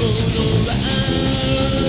Oh, no, no, no.